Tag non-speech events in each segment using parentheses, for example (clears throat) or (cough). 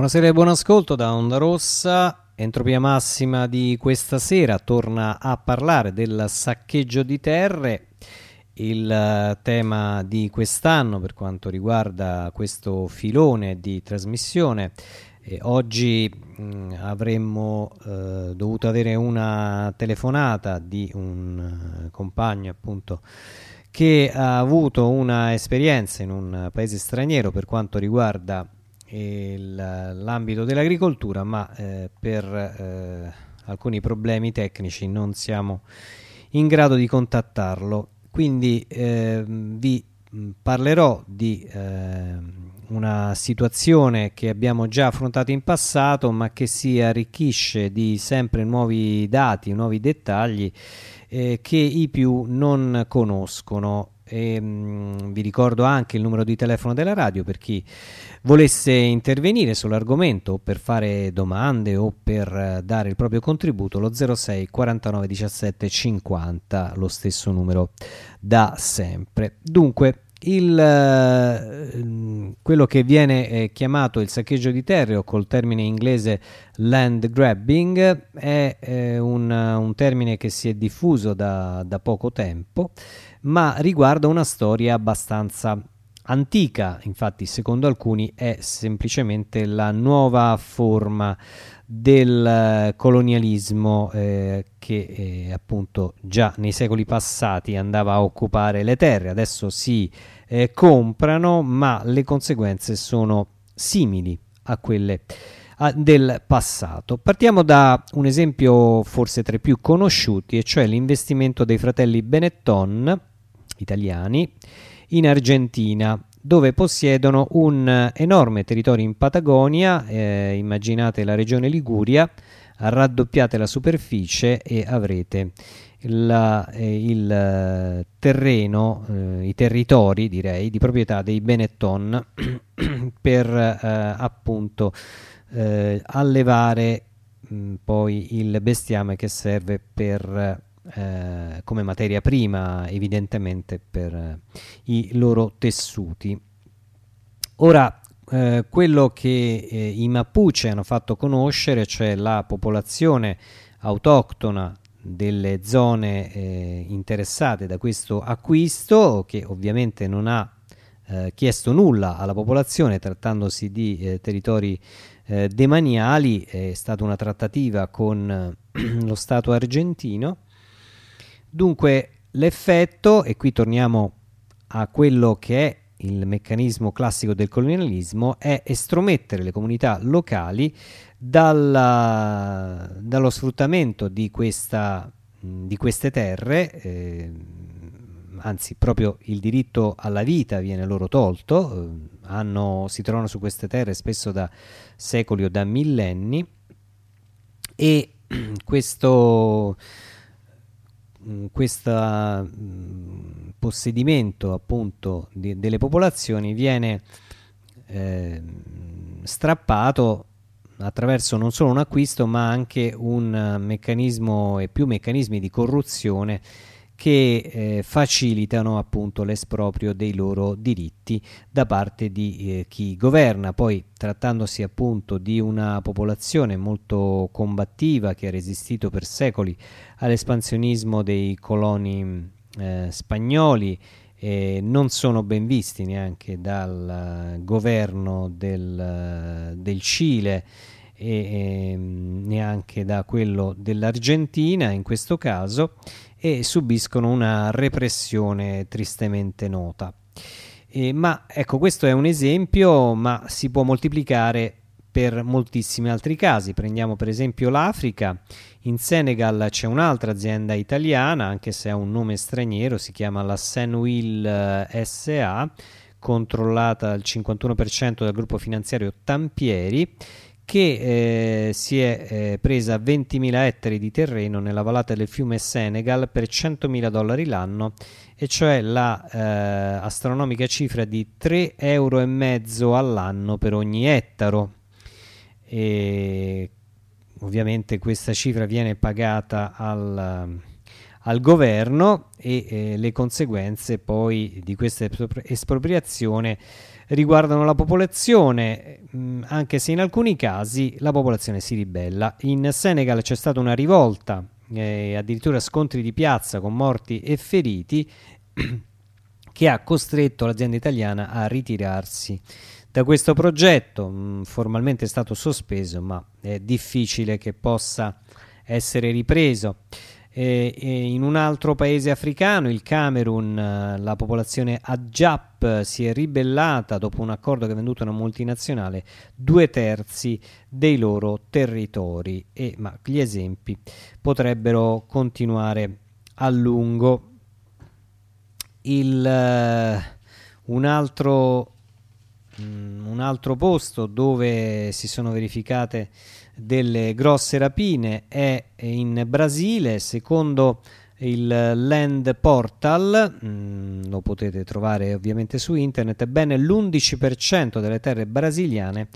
Buonasera e buon ascolto da Onda Rossa. Entropia massima di questa sera torna a parlare del saccheggio di terre, il eh, tema di quest'anno per quanto riguarda questo filone di trasmissione. E oggi mh, avremmo eh, dovuto avere una telefonata di un uh, compagno appunto che ha avuto una esperienza in un paese straniero per quanto riguarda l'ambito dell'agricoltura, ma eh, per eh, alcuni problemi tecnici non siamo in grado di contattarlo. Quindi eh, vi parlerò di eh, una situazione che abbiamo già affrontato in passato, ma che si arricchisce di sempre nuovi dati, nuovi dettagli eh, che i più non conoscono e, mh, vi ricordo anche il numero di telefono della radio per chi volesse intervenire sull'argomento o per fare domande o per eh, dare il proprio contributo lo 06 49 17 50 lo stesso numero da sempre. Dunque il, eh, quello che viene eh, chiamato il saccheggio di terre o col termine inglese land grabbing è un, un, termine che si è diffuso da, da poco tempo ma riguarda una storia abbastanza antica, infatti secondo alcuni è semplicemente la nuova forma del colonialismo eh, che eh, appunto già nei secoli passati andava a occupare le terre, adesso si eh, comprano, ma le conseguenze sono simili a quelle a, del passato. Partiamo da un esempio forse tra i più conosciuti, e cioè l'investimento dei fratelli Benetton italiani in Argentina dove possiedono un enorme territorio in Patagonia, eh, immaginate la regione Liguria, raddoppiate la superficie e avrete la, eh, il terreno, eh, i territori direi di proprietà dei Benetton (clears throat) per eh, appunto eh, allevare mh, poi il bestiame che serve per eh, come materia prima evidentemente per eh, i loro tessuti. Ora, eh, quello che eh, i Mapuche hanno fatto conoscere, cioè la popolazione autoctona delle zone eh, interessate da questo acquisto, che ovviamente non ha eh, chiesto nulla alla popolazione trattandosi di territori demaniali, è stata una trattativa con (clears throat) lo Stato argentino Dunque l'effetto, e qui torniamo a quello che è il meccanismo classico del colonialismo, è estromettere le comunità locali dalla, dallo sfruttamento di, questa, di queste terre, eh, anzi proprio il diritto alla vita viene loro tolto, eh, hanno, si trovano su queste terre spesso da secoli o da millenni e (clears throat) questo questo possedimento appunto di, delle popolazioni viene eh, strappato attraverso non solo un acquisto ma anche un meccanismo e più meccanismi di corruzione che eh, facilitano appunto l'esproprio dei loro diritti da parte di eh, chi governa. Poi trattandosi appunto di una popolazione molto combattiva che ha resistito per secoli all'espansionismo dei coloni eh, spagnoli non sono ben visti neanche dal governo del, del Cile e, e neanche da quello dell'Argentina in questo caso e subiscono una repressione tristemente nota. Eh, ma ecco, questo è un esempio, ma si può moltiplicare per moltissimi altri casi. Prendiamo per esempio l'Africa. In Senegal c'è un'altra azienda italiana, anche se ha un nome straniero, si chiama la Senwil eh, SA, controllata al 51% dal gruppo finanziario Tampieri che eh, si è eh, presa 20.000 ettari di terreno nella vallata del fiume Senegal per 100.000 dollari l'anno e cioè la eh, astronomica cifra di 3,5 euro all'anno per ogni ettaro. E ovviamente questa cifra viene pagata al, al governo e eh, le conseguenze poi di questa espropriazione riguardano la popolazione, mh, anche se in alcuni casi la popolazione si ribella. In Senegal c'è stata una rivolta, eh, addirittura scontri di piazza con morti e feriti, (clears throat) che ha costretto l'azienda italiana a ritirarsi da questo progetto. Mh, formalmente è stato sospeso, ma è difficile che possa essere ripreso. E, in un altro paese africano, il Camerun, eh, la popolazione Adjap si è ribellata dopo un accordo che ha venduto una multinazionale due terzi dei loro territori. E, ma gli esempi potrebbero continuare a lungo. Il, uh, un altro mm, un altro posto dove si sono verificate delle grosse rapine è in Brasile, secondo il Land Portal, mm, lo potete trovare ovviamente su internet, bene l'11% delle terre brasiliane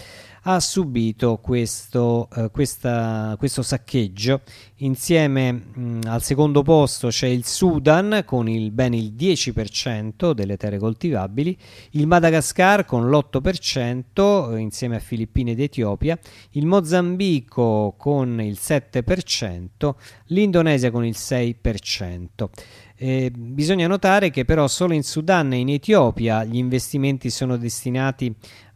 ha subito questo, eh, questa, questo saccheggio. Insieme mh, mm, al secondo posto c'è il Sudan con il, ben il 10% delle terre coltivabili, il Madagascar con l'8% insieme a Filippine ed Etiopia, il Mozambico con il 7%, l'Indonesia con il 6%. Eh, bisogna notare che però solo in Sudan e in Etiopia gli investimenti sono destinati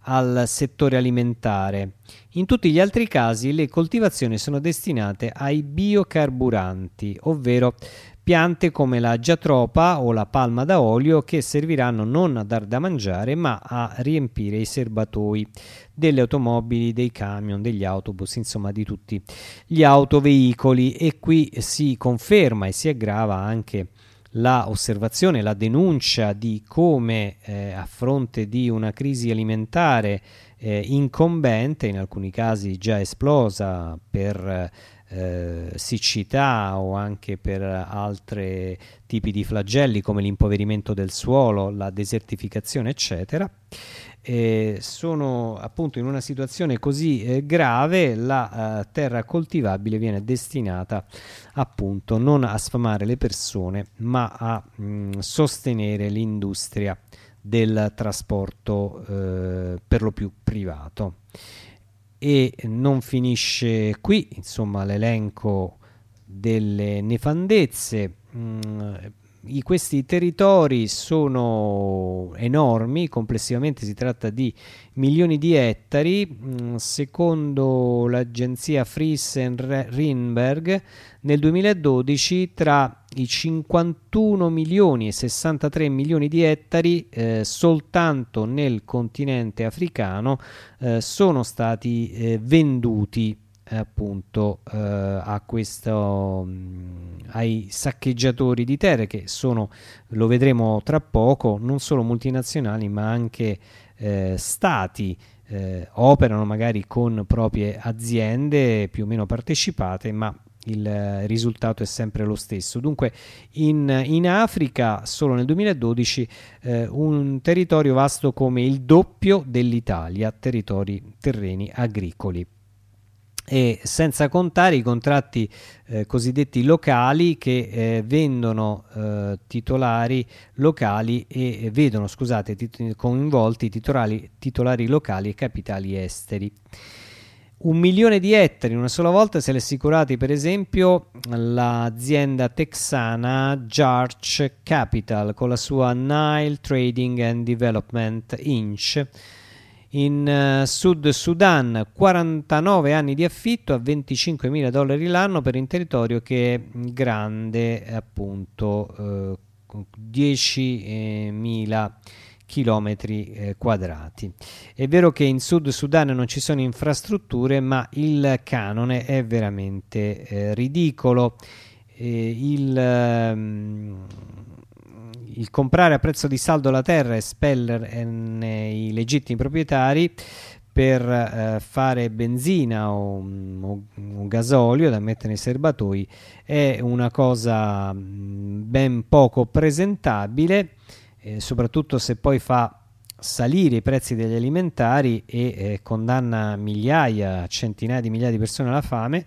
al settore alimentare. In tutti gli altri casi le coltivazioni sono destinate ai biocarburanti, ovvero piante come la giatropa o la palma da olio che serviranno non a dar da mangiare ma a riempire i serbatoi delle automobili, dei camion, degli autobus, insomma di tutti gli autoveicoli e qui si conferma e si aggrava anche la osservazione, la denuncia di come eh, a fronte di una crisi alimentare eh, incombente, in alcuni casi già esplosa per eh, siccità o anche per altri tipi di flagelli come l'impoverimento del suolo, la desertificazione, eccetera, eh, sono appunto in una situazione così eh, grave, la eh, terra coltivabile viene destinata appunto non a sfamare le persone, ma a mh, mm, sostenere l'industria del trasporto eh, per lo più privato. E non finisce qui, insomma, l'elenco delle nefandezze. Mh, mm, i, questi territori sono enormi, complessivamente si tratta di milioni di ettari, mm, secondo l'agenzia Friesen-Rinberg nel 2012 tra i 51 milioni e 63 milioni di ettari eh, soltanto nel continente africano eh, sono stati eh, venduti appunto eh, a questo, mh, mm, ai saccheggiatori di terre che sono, lo vedremo tra poco, non solo multinazionali ma anche eh, stati eh, operano magari con proprie aziende più o meno partecipate ma il risultato è sempre lo stesso. Dunque in, in Africa solo nel 2012 eh, un territorio vasto come il doppio dell'Italia, territori terreni agricoli e senza contare i contratti eh, cosiddetti locali che eh, vendono eh, titolari locali e vedono scusate, tit- coinvolti titolari, titolari locali e capitali esteri. Un milione di ettari una sola volta se li è assicurati per esempio l'azienda texana Jarch Capital con la sua Nile Trading and Development Inc in uh, Sud Sudan 49 anni di affitto a 25 mila dollari l'anno per un territorio che è grande appunto uh, 10 mila chilometri eh, quadrati. È vero che in Sud Sudan non ci sono infrastrutture, ma il canone è veramente eh, ridicolo. Eh, il, um, il comprare a prezzo di saldo la terra e spellerne i legittimi proprietari per eh, fare benzina o, o, o, gasolio da mettere nei serbatoi è una cosa mm, ben poco presentabile, eh, soprattutto se poi fa salire i prezzi degli alimentari e eh, condanna migliaia, centinaia di migliaia di persone alla fame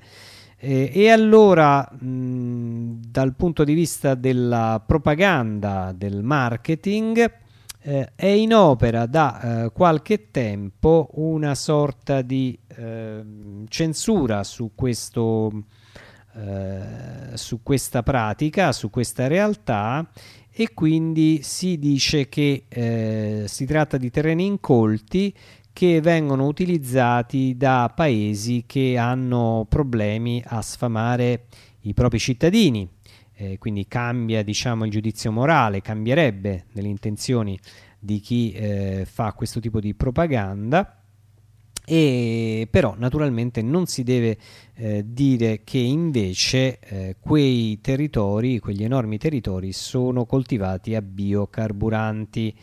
eh, e allora, mh, dal punto di vista della propaganda, del marketing, eh, è in opera da eh, qualche tempo una sorta di eh, censura su, questo, eh, su questa pratica, su questa realtà e quindi si dice che eh, si tratta di terreni incolti che vengono utilizzati da paesi che hanno problemi a sfamare i propri cittadini eh, quindi cambia diciamo, il giudizio morale, cambierebbe nelle intenzioni di chi eh, fa questo tipo di propaganda. E però naturalmente non si deve eh, dire che invece eh, quei territori, quegli enormi territori, sono coltivati a biocarburanti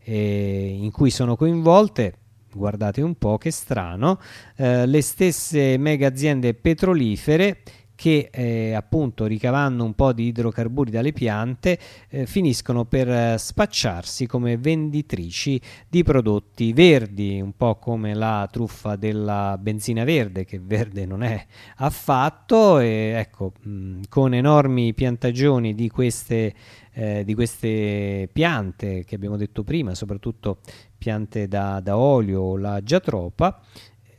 eh, in cui sono coinvolte guardate un po' che strano, eh, le stesse mega aziende petrolifere che eh, appunto ricavando un po' di idrocarburi dalle piante eh, finiscono per eh, spacciarsi come venditrici di prodotti verdi, un po' come la truffa della benzina verde, che verde non è affatto, e ecco, mh, con enormi piantagioni di queste, eh, di queste piante che abbiamo detto prima, soprattutto piante da, da olio o la giatropa,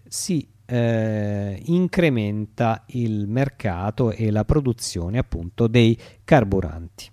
si eh, incrementa il mercato e la produzione appunto dei carburanti.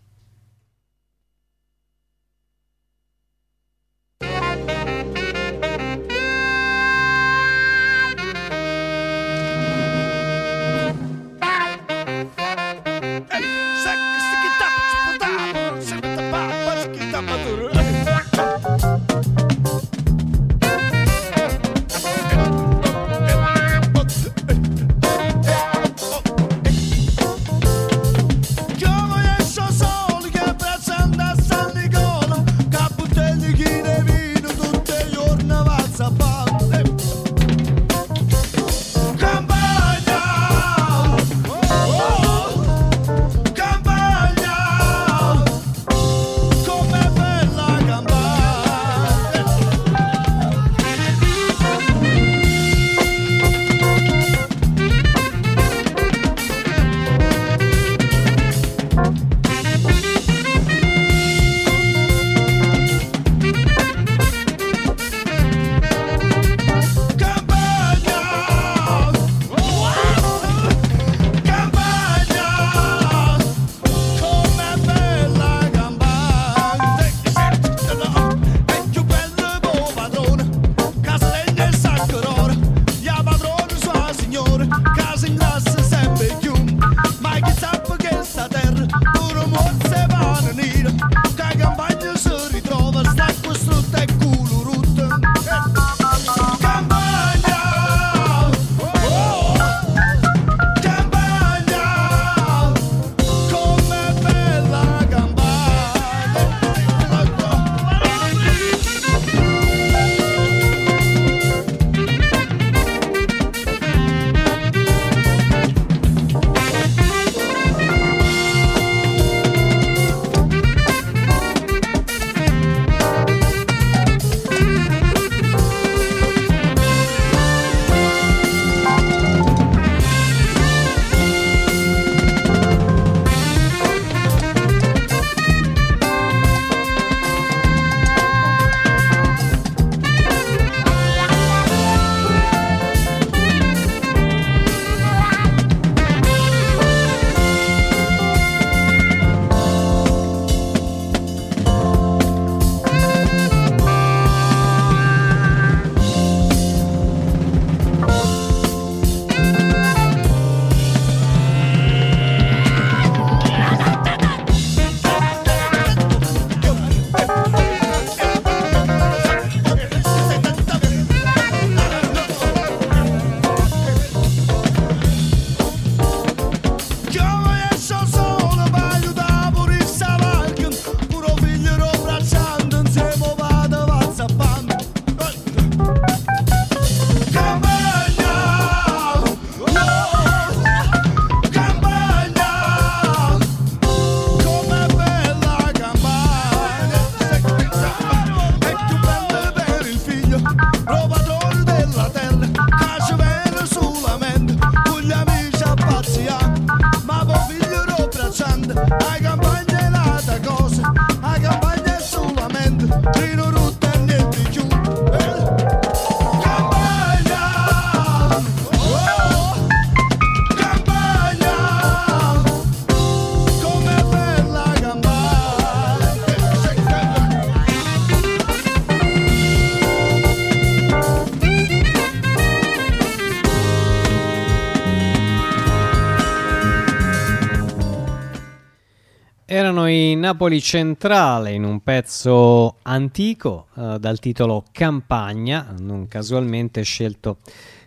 Napoli Centrale in un pezzo antico eh, dal titolo Campagna, non casualmente scelto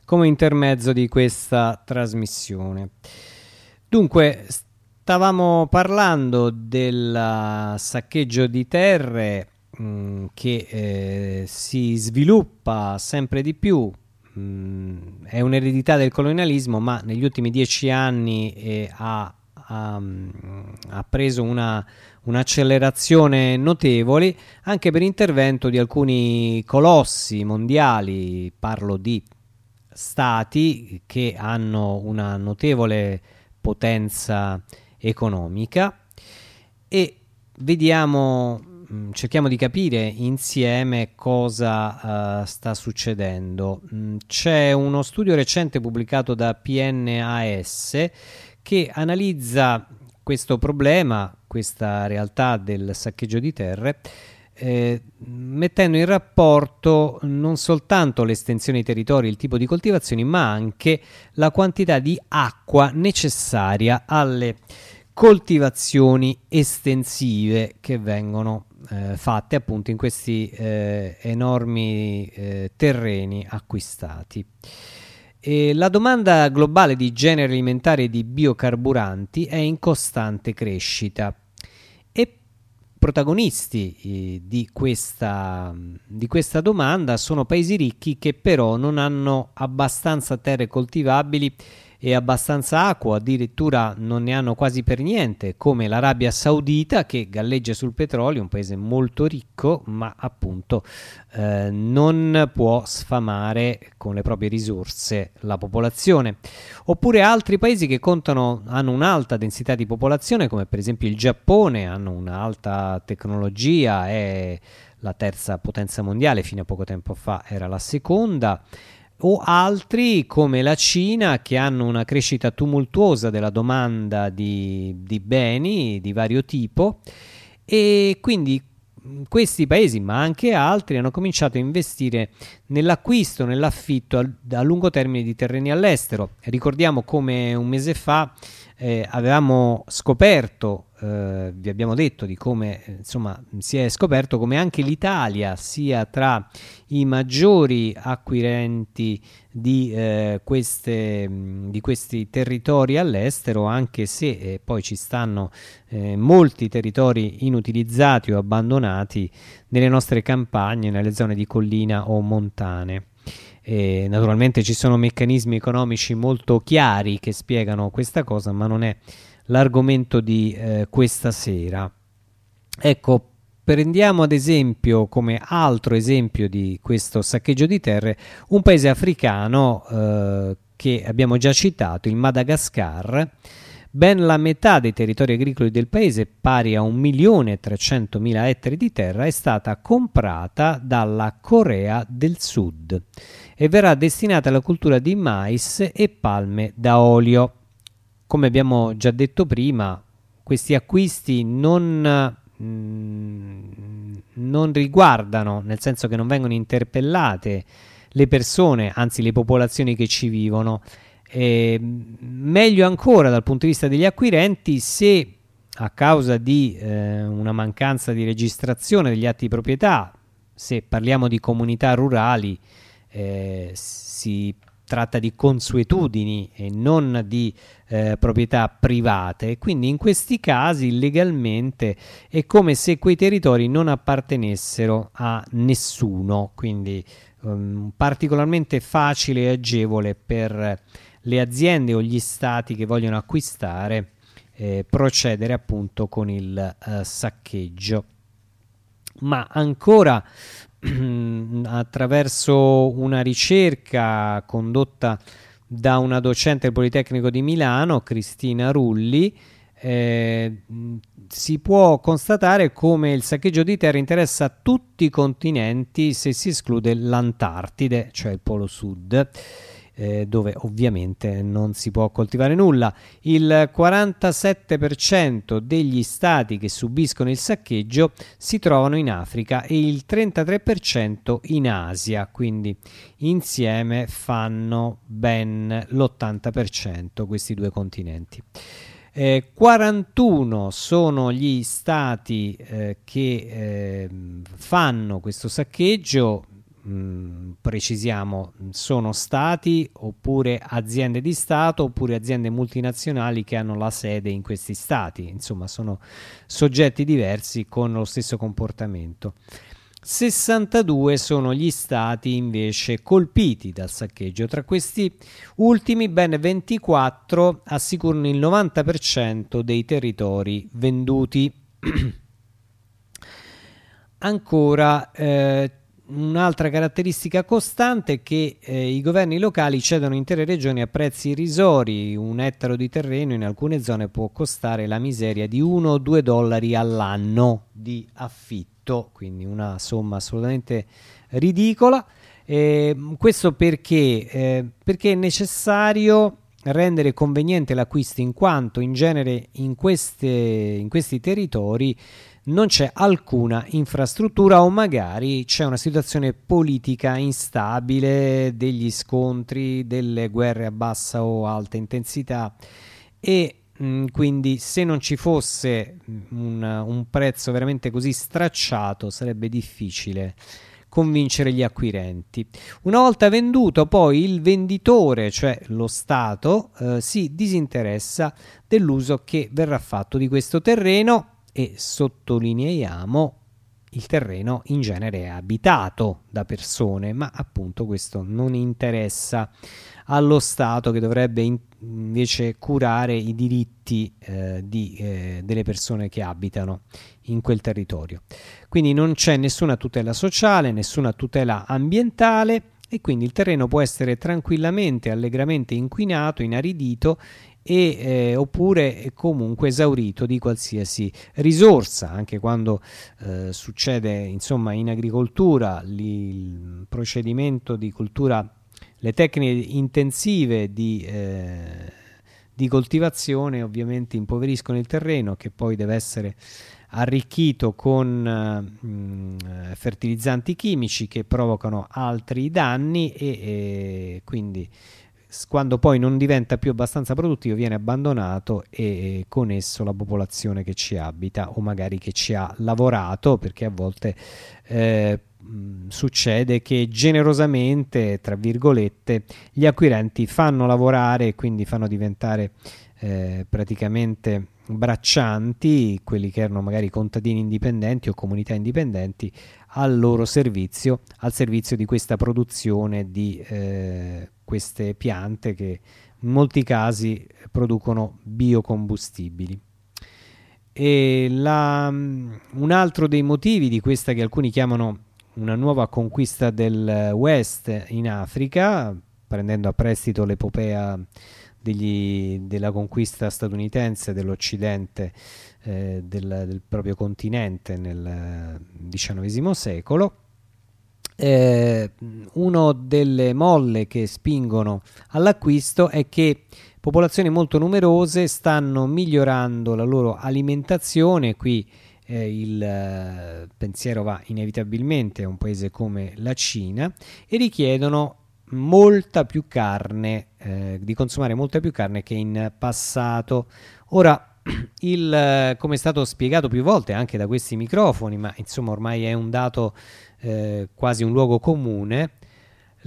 come intermezzo di questa trasmissione. Dunque, stavamo parlando del saccheggio di terre mh, mm, che eh, si sviluppa sempre di più, mh, mm, è un'eredità del colonialismo, ma negli ultimi dieci anni eh, ha ha, ha preso una, un'accelerazione notevole anche per intervento di alcuni colossi mondiali, parlo di stati che hanno una notevole potenza economica e vediamo mm, cerchiamo di capire insieme cosa uh, sta succedendo. Mm, c'è uno studio recente pubblicato da PNAS che analizza questo problema, questa realtà del saccheggio di terre, eh, mettendo in rapporto non soltanto l'estensione dei territori, il tipo di coltivazioni, ma anche la quantità di acqua necessaria alle coltivazioni estensive che vengono eh, fatte appunto in questi eh, enormi eh, terreni acquistati. E la domanda globale di generi alimentari e di biocarburanti è in costante crescita. E protagonisti eh, di questa, di questa domanda sono paesi ricchi che però non hanno abbastanza terre coltivabili e abbastanza acqua, addirittura non ne hanno quasi per niente, come l'Arabia Saudita che galleggia sul petrolio, un paese molto ricco, ma appunto eh, non può sfamare con le proprie risorse la popolazione. Oppure altri paesi che contano, hanno un'alta densità di popolazione, come per esempio il Giappone, hanno un'alta tecnologia, è la terza potenza mondiale, fino a poco tempo fa era la seconda o altri come la Cina che hanno una crescita tumultuosa della domanda di, di beni di vario tipo e quindi questi paesi, ma anche altri, hanno cominciato a investire nell'acquisto, nell'affitto a, a lungo termine di terreni all'estero. Ricordiamo come un mese fa eh, avevamo scoperto, eh, vi abbiamo detto di come insomma si è scoperto come anche l'Italia sia tra i maggiori acquirenti di, eh, queste, di questi territori all'estero, anche se eh, poi ci stanno eh, molti territori inutilizzati o abbandonati nelle nostre campagne, nelle zone di collina o montane. E naturalmente ci sono meccanismi economici molto chiari che spiegano questa cosa, ma non è l'argomento di eh, questa sera. Ecco, prendiamo ad esempio come altro esempio di questo saccheggio di terre un paese africano eh, che abbiamo già citato, il Madagascar. Ben la metà dei territori agricoli del paese, pari a 1.300.000 ettari di terra, è stata comprata dalla Corea del Sud e verrà destinata alla cultura di mais e palme da olio. Come abbiamo già detto prima, questi acquisti non, mm, non riguardano, nel senso che non vengono interpellate le persone, anzi le popolazioni che ci vivono. Eh, meglio ancora dal punto di vista degli acquirenti se a causa di eh, una mancanza di registrazione degli atti di proprietà, se parliamo di comunità rurali, eh, si tratta di consuetudini e non di eh, proprietà private. Quindi in questi casi legalmente è come se quei territori non appartenessero a nessuno. Quindi um, particolarmente facile e agevole per le aziende o gli stati che vogliono acquistare eh, procedere appunto con il uh, saccheggio. Ma ancora attraverso una ricerca condotta da una docente del Politecnico di Milano, Cristina Rulli, eh, si può constatare come il saccheggio di terra interessa tutti i continenti se si esclude l'Antartide, cioè il Polo Sud eh, dove ovviamente non si può coltivare nulla. Il 47% degli stati che subiscono il saccheggio si trovano in Africa e il 33% in Asia, quindi insieme fanno ben l'80% questi due continenti. Eh, 41 sono gli stati eh, che eh, fanno questo saccheggio, Mm, precisiamo, sono stati oppure aziende di Stato oppure aziende multinazionali che hanno la sede in questi stati, insomma sono soggetti diversi con lo stesso comportamento. 62 sono gli stati invece colpiti dal saccheggio. Tra questi ultimi, ben 24 assicurano il 90% dei territori venduti. (clears throat) Ancora eh, Un'altra caratteristica costante è che eh, i governi locali cedono intere regioni a prezzi irrisori. Un ettaro di terreno in alcune zone può costare la miseria di 1 o 2 dollari all'anno di affitto, quindi una somma assolutamente ridicola. Eh, questo perché? Eh, perché è necessario rendere conveniente l'acquisto in quanto in genere in, queste, in questi territori non c'è alcuna infrastruttura o magari c'è una situazione politica instabile, degli scontri, delle guerre a bassa o alta intensità e mh, quindi se non ci fosse un, un prezzo veramente così stracciato sarebbe difficile convincere gli acquirenti. Una volta venduto, poi il venditore, cioè lo Stato, eh, si disinteressa dell'uso che verrà fatto di questo terreno e sottolineiamo il terreno in genere è abitato da persone, ma appunto questo non interessa allo Stato che dovrebbe in, invece curare i diritti eh, di, eh, delle persone che abitano in quel territorio. Quindi non c'è nessuna tutela sociale, nessuna tutela ambientale e quindi il terreno può essere tranquillamente, allegramente inquinato, inaridito e, eh, oppure comunque esaurito di qualsiasi risorsa, anche quando eh, succede insomma in agricoltura il procedimento di coltura, le tecniche intensive di, eh, di coltivazione ovviamente impoveriscono il terreno che poi deve essere arricchito con mh, mm, fertilizzanti chimici che provocano altri danni e, e quindi quando poi non diventa più abbastanza produttivo viene abbandonato e con esso la popolazione che ci abita o magari che ci ha lavorato perché a volte eh, succede che generosamente tra virgolette gli acquirenti fanno lavorare e quindi fanno diventare eh, praticamente braccianti quelli che erano magari contadini indipendenti o comunità indipendenti al loro servizio al servizio di questa produzione di eh, queste piante che in molti casi producono biocombustibili. La, un altro dei motivi di questa che alcuni chiamano una nuova conquista del West in Africa, prendendo a prestito l'epopea degli, della conquista statunitense dell'Occidente eh, del, del, proprio continente nel XIX secolo, eh, una delle molle che spingono all'acquisto è che popolazioni molto numerose stanno migliorando la loro alimentazione. Qui eh, il eh, pensiero va inevitabilmente a un paese come la Cina e richiedono molta più carne, eh, di consumare molta più carne che in passato. Ora, (clears throat) il, eh, come è stato spiegato più volte anche da questi microfoni, ma insomma ormai è un dato eh, quasi un luogo comune,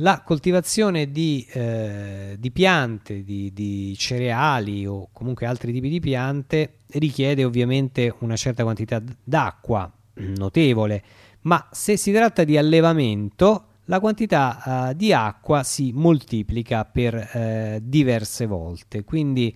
la coltivazione di, eh, di piante, di, di, cereali o comunque altri tipi di piante richiede ovviamente una certa quantità d'acqua notevole, ma se si tratta di allevamento la quantità uh, di acqua si moltiplica per uh, diverse volte. Quindi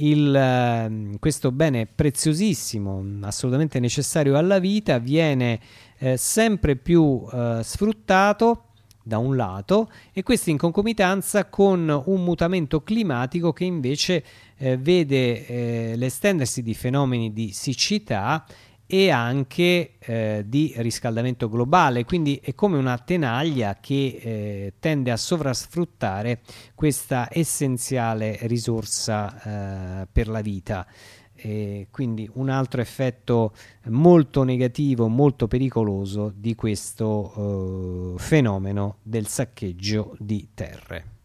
il, uh, questo bene preziosissimo, assolutamente necessario alla vita, viene eh, sempre più eh, sfruttato da un lato e questo in concomitanza con un mutamento climatico che invece eh, vede eh, l'estendersi di fenomeni di siccità e anche eh, di riscaldamento globale, quindi è come una tenaglia che eh, tende a sovrasfruttare questa essenziale risorsa eh, per la vita. E quindi un altro effetto molto negativo, molto pericoloso di questo eh, fenomeno del saccheggio di terre.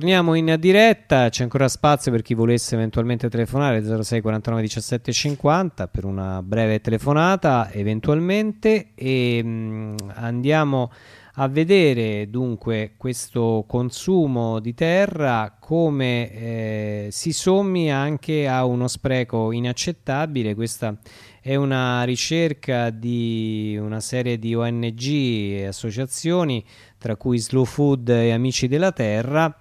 Torniamo in diretta, c'è ancora spazio per chi volesse eventualmente telefonare 06 49 17 50 per una breve telefonata eventualmente e mh, mm, andiamo a vedere dunque questo consumo di terra come eh, si sommi anche a uno spreco inaccettabile. Questa è una ricerca di una serie di ONG e associazioni, tra cui Slow Food e Amici della Terra,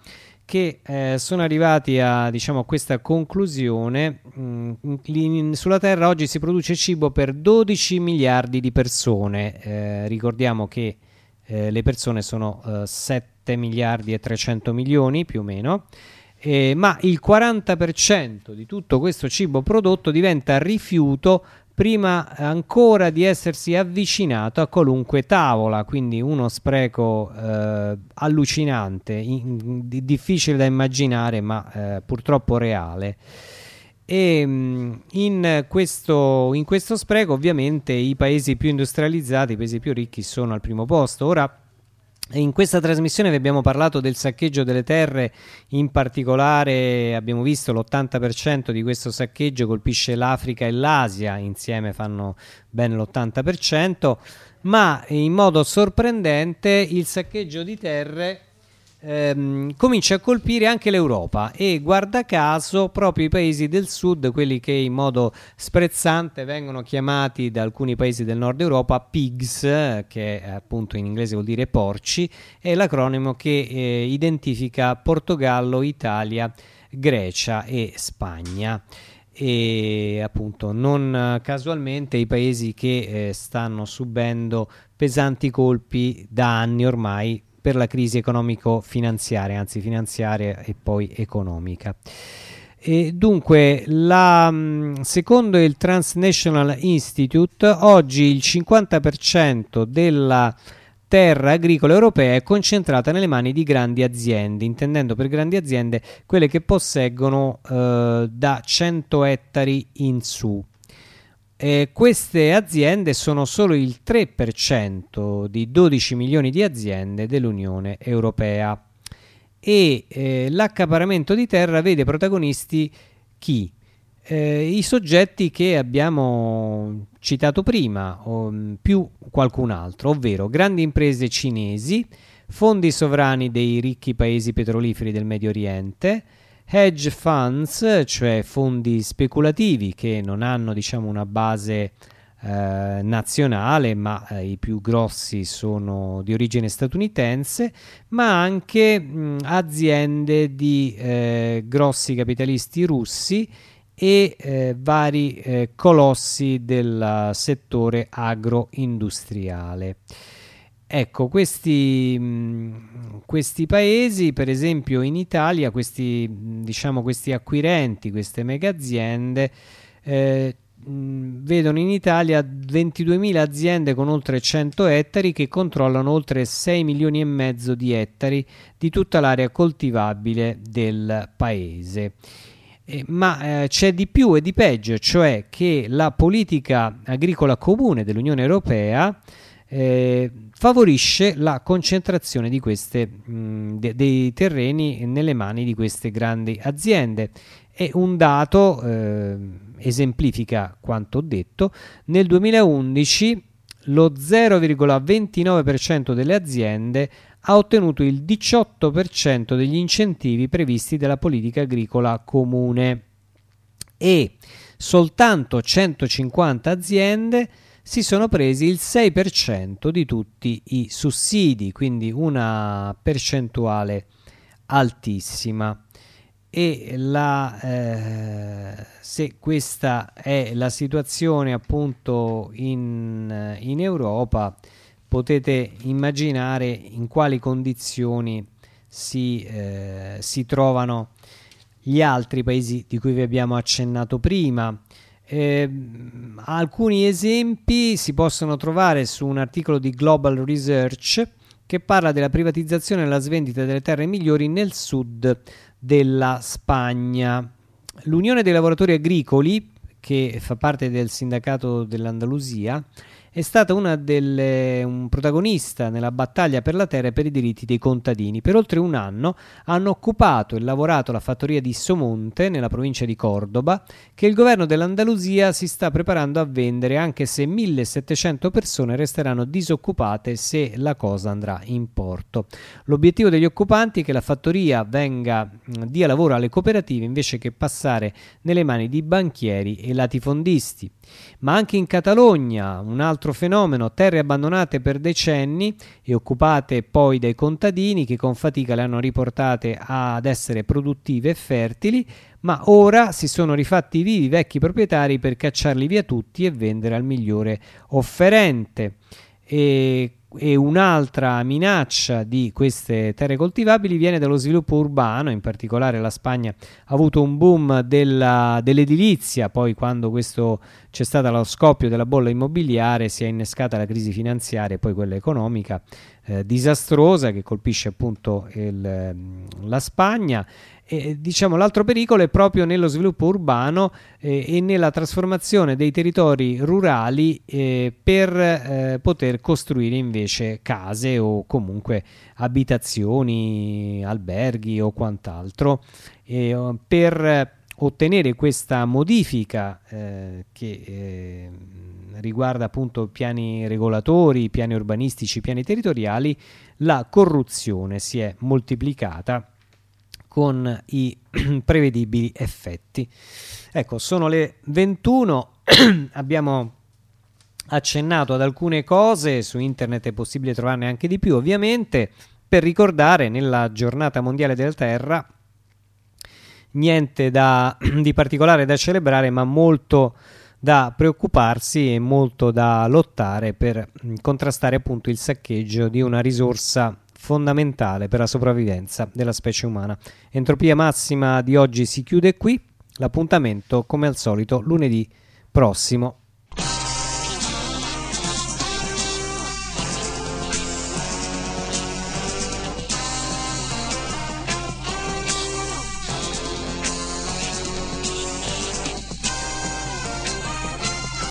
che eh, sono arrivati a diciamo, questa conclusione. Mm, sulla Terra oggi si produce cibo per 12 miliardi di persone. Eh, ricordiamo che eh, le persone sono 7 eh, miliardi e 300 milioni più o meno. Eh, ma il 40% di tutto questo cibo prodotto diventa rifiuto prima ancora di essersi avvicinato a qualunque tavola, quindi uno spreco eh, allucinante, in, di, difficile da immaginare, ma eh, purtroppo reale. E mm, in questo, in questo spreco ovviamente i paesi più industrializzati, i paesi più ricchi sono al primo posto. Ora in questa trasmissione vi abbiamo parlato del saccheggio delle terre, in particolare abbiamo visto l'80% di questo saccheggio colpisce l'Africa e l'Asia, insieme fanno ben l'80%, ma in modo sorprendente il saccheggio di terre ehm, comincia a colpire anche l'Europa. E guarda caso proprio i paesi del sud, quelli che in modo sprezzante vengono chiamati da alcuni paesi del nord Europa PIGS, che appunto in inglese vuol dire porci, è l'acronimo che eh, identifica Portogallo, Italia, Grecia e Spagna. E appunto non casualmente i paesi che eh, stanno subendo pesanti colpi da anni ormai per la crisi economico-finanziaria, anzi finanziaria e poi economica. E dunque, la, mm, secondo il Transnational Institute, oggi il 50% della terra agricola europea è concentrata nelle mani di grandi aziende, intendendo per grandi aziende quelle che posseggono eh, da 100 ettari in su. Eh, queste aziende sono solo il 3% di 12 milioni di aziende dell'Unione Europea e eh, l'accaparamento di terra vede protagonisti chi? Eh, I soggetti che abbiamo citato prima, o mm, più qualcun altro, ovvero grandi imprese cinesi, fondi sovrani dei ricchi paesi petroliferi del Medio Oriente, hedge funds, cioè fondi speculativi che non hanno diciamo, una base eh, nazionale, ma eh, i più grossi sono di origine statunitense, ma anche mh, aziende di eh, grossi capitalisti russi e eh, vari eh, colossi del settore agroindustriale. Ecco, questi, mm, questi, paesi, per esempio in Italia, questi, diciamo, questi acquirenti, queste mega aziende, eh, mm, vedono in Italia 22.000 aziende con oltre 100 ettari che controllano oltre 6 milioni e mezzo di ettari di tutta l'area coltivabile del paese. Eh, ma eh, c'è di più e di peggio, cioè che la politica agricola comune dell'Unione Europea eh, favorisce la concentrazione di queste, mh, de, dei terreni nelle mani di queste grandi aziende. E un dato eh, esemplifica quanto ho detto. Nel 2011 lo 0,29% delle aziende ha ottenuto il 18% degli incentivi previsti dalla politica agricola comune e soltanto 150 aziende si sono presi il 6% di tutti i sussidi, quindi una percentuale altissima. E la, eh, se questa è la situazione appunto in, in Europa, potete immaginare in quali condizioni si, eh, si trovano gli altri paesi di cui vi abbiamo accennato prima. Eh, alcuni esempi si possono trovare su un articolo di Global Research che parla della privatizzazione e della svendita delle terre migliori nel sud della Spagna. L'Unione dei lavoratori agricoli, che fa parte del sindacato dell'Andalusia, è stata una delle, un protagonista nella battaglia per la terra e per i diritti dei contadini. Per oltre un anno hanno occupato e lavorato la fattoria di Somonte, nella provincia di Cordoba, che il governo dell'Andalusia si sta preparando a vendere, anche se 1700 persone resteranno disoccupate se la cosa andrà in porto. L'obiettivo degli occupanti è che la fattoria venga, dia lavoro alle cooperative invece che passare nelle mani di banchieri e latifondisti. Ma anche in Catalogna, un altro fenomeno, terre abbandonate per decenni e occupate poi dai contadini che con fatica le hanno riportate ad essere produttive e fertili, ma ora si sono rifatti vivi i vecchi proprietari per cacciarli via tutti e vendere al migliore offerente. E e un'altra minaccia di queste terre coltivabili viene dallo sviluppo urbano, in particolare la Spagna ha avuto un boom dell'edilizia, poi quando c'è stato lo scoppio della bolla immobiliare si è innescata la crisi finanziaria e poi quella economica eh, disastrosa che colpisce appunto il, la Spagna e, diciamo, l'altro pericolo è proprio nello sviluppo urbano eh, e nella trasformazione dei territori rurali eh, per eh, poter costruire invece case o comunque abitazioni, alberghi o quant'altro. Oh, per ottenere questa modifica eh, che eh, riguarda appunto piani regolatori, piani urbanistici, piani territoriali, la corruzione si è moltiplicata con i (clears throat) prevedibili effetti. Ecco, sono le 21, (clears throat) abbiamo accennato ad alcune cose, su internet è possibile trovarne anche di più ovviamente, per ricordare nella giornata mondiale della Terra niente da, (clears throat) di particolare da celebrare, ma molto da preoccuparsi e molto da lottare per contrastare appunto il saccheggio di una risorsa fondamentale per la sopravvivenza della specie umana. Entropia massima di oggi si chiude qui, l'appuntamento come al solito lunedì prossimo